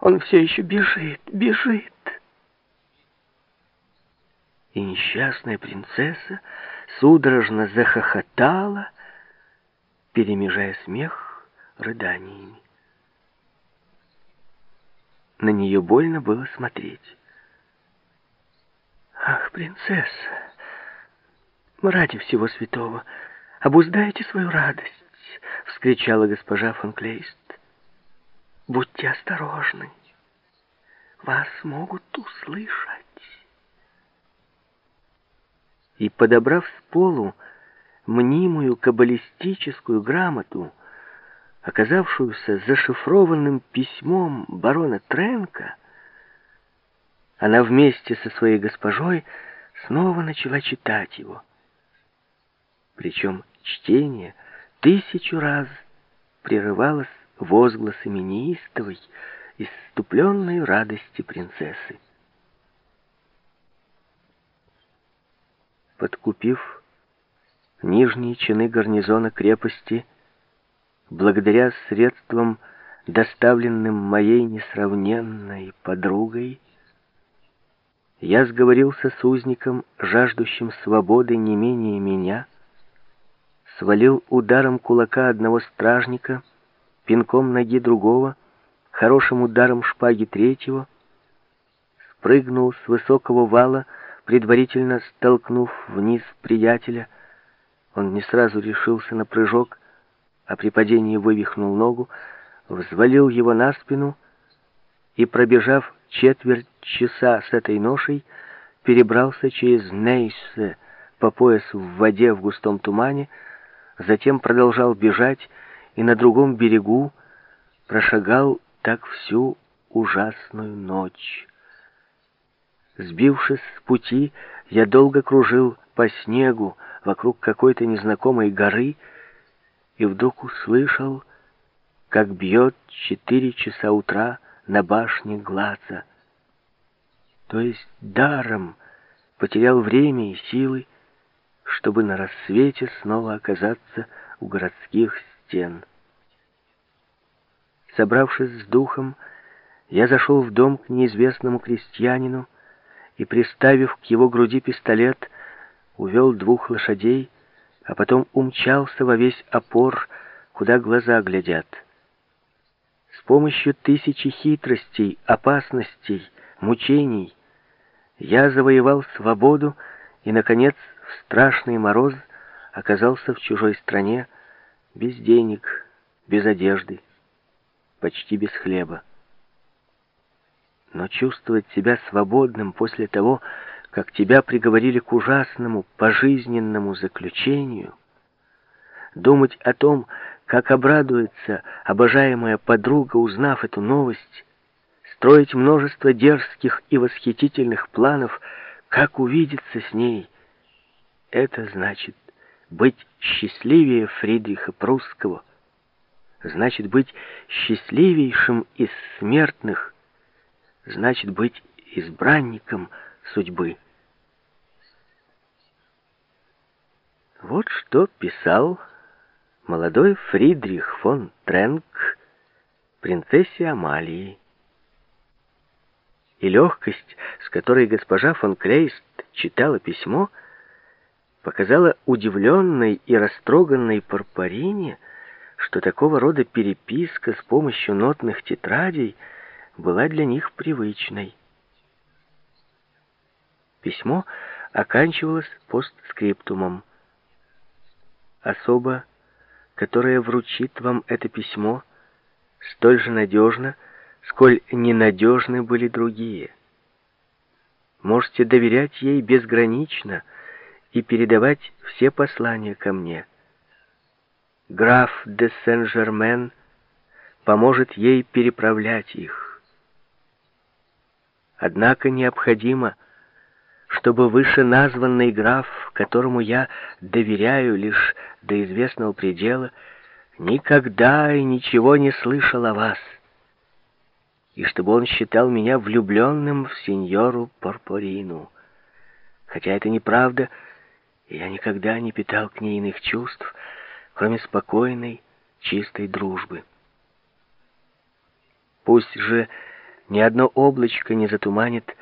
Он все еще бежит, бежит. И несчастная принцесса судорожно захохотала, перемежая смех рыданиями. На нее больно было смотреть. «Ах, принцесса, ради всего святого, обуздайте свою радость!» — вскричала госпожа фон Клейст. «Будьте осторожны, вас могут услышать». И, подобрав с полу мнимую каббалистическую грамоту, оказавшуюся зашифрованным письмом барона Тренка, она вместе со своей госпожой снова начала читать его. Причем чтение тысячу раз прерывалось возгласами неистовой, исступленной радости принцессы. Подкупив нижние чины гарнизона крепости, благодаря средствам, доставленным моей несравненной подругой, я сговорился с узником, жаждущим свободы не менее меня, свалил ударом кулака одного стражника, пинком ноги другого, хорошим ударом шпаги третьего, спрыгнул с высокого вала, предварительно столкнув вниз приятеля. Он не сразу решился на прыжок, а при падении вывихнул ногу, взвалил его на спину и, пробежав четверть часа с этой ношей, перебрался через Нейсе по пояс в воде в густом тумане, затем продолжал бежать и на другом берегу прошагал так всю ужасную ночь. Сбившись с пути, я долго кружил по снегу вокруг какой-то незнакомой горы и вдруг услышал, как бьет четыре часа утра на башне Глаца. То есть даром потерял время и силы, чтобы на рассвете снова оказаться у городских стен. Собравшись с духом, я зашел в дом к неизвестному крестьянину и, приставив к его груди пистолет, увел двух лошадей, а потом умчался во весь опор, куда глаза глядят. С помощью тысячи хитростей, опасностей, мучений я завоевал свободу и, наконец, в страшный мороз оказался в чужой стране без денег, без одежды, почти без хлеба. Но чувствовать себя свободным после того, как тебя приговорили к ужасному пожизненному заключению, думать о том, как обрадуется обожаемая подруга, узнав эту новость, строить множество дерзких и восхитительных планов, как увидеться с ней. Это значит быть счастливее Фридриха Прусского, значит быть счастливейшим из смертных, значит быть избранником судьбы. Вот что писал молодой Фридрих фон Тренк принцессе Амалии. И легкость, с которой госпожа фон Клейст читала письмо, показала удивленной и растроганной Парпарине, что такого рода переписка с помощью нотных тетрадей была для них привычной. Письмо оканчивалось постскриптумом. Особо которая вручит вам это письмо, столь же надежно, сколь ненадежны были другие. Можете доверять ей безгранично и передавать все послания ко мне. Граф де Сен-Жермен поможет ей переправлять их. Однако необходимо, чтобы вышеназванный граф, которому я доверяю лишь до известного предела, никогда и ничего не слышал о вас, и чтобы он считал меня влюбленным в сеньору Порпорину. Хотя это неправда, я никогда не питал к ней иных чувств, кроме спокойной, чистой дружбы. Пусть же Ни одно облачко не затуманит